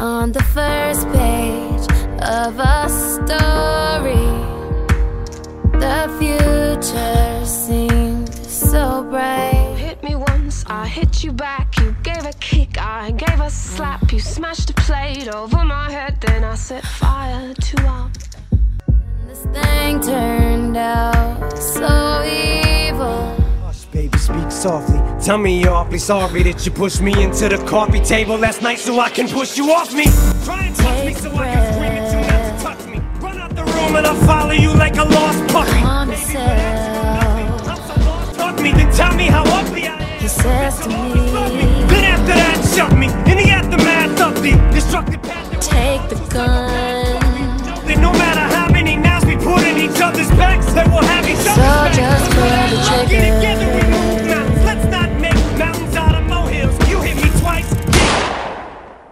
On the first page of a story, the future seemed so bright. Hit me once, I hit you back. You gave a kick, I gave a slap. You smashed a plate over my head, then I set fire to our. This thing turned out so evil. Hush, baby, speak softly. Tell me you're awfully sorry that you pushed me into the coffee table last night so I can push you off me. Try and touch me so I can scream at you not to touch me. Run out the room and I'll follow you like a lost puppy. Baby, I'm so lost, fuck me, then tell me how ugly I am. He says to me, Then after that, shove me in the aftermath of the destructive path. Take the gun.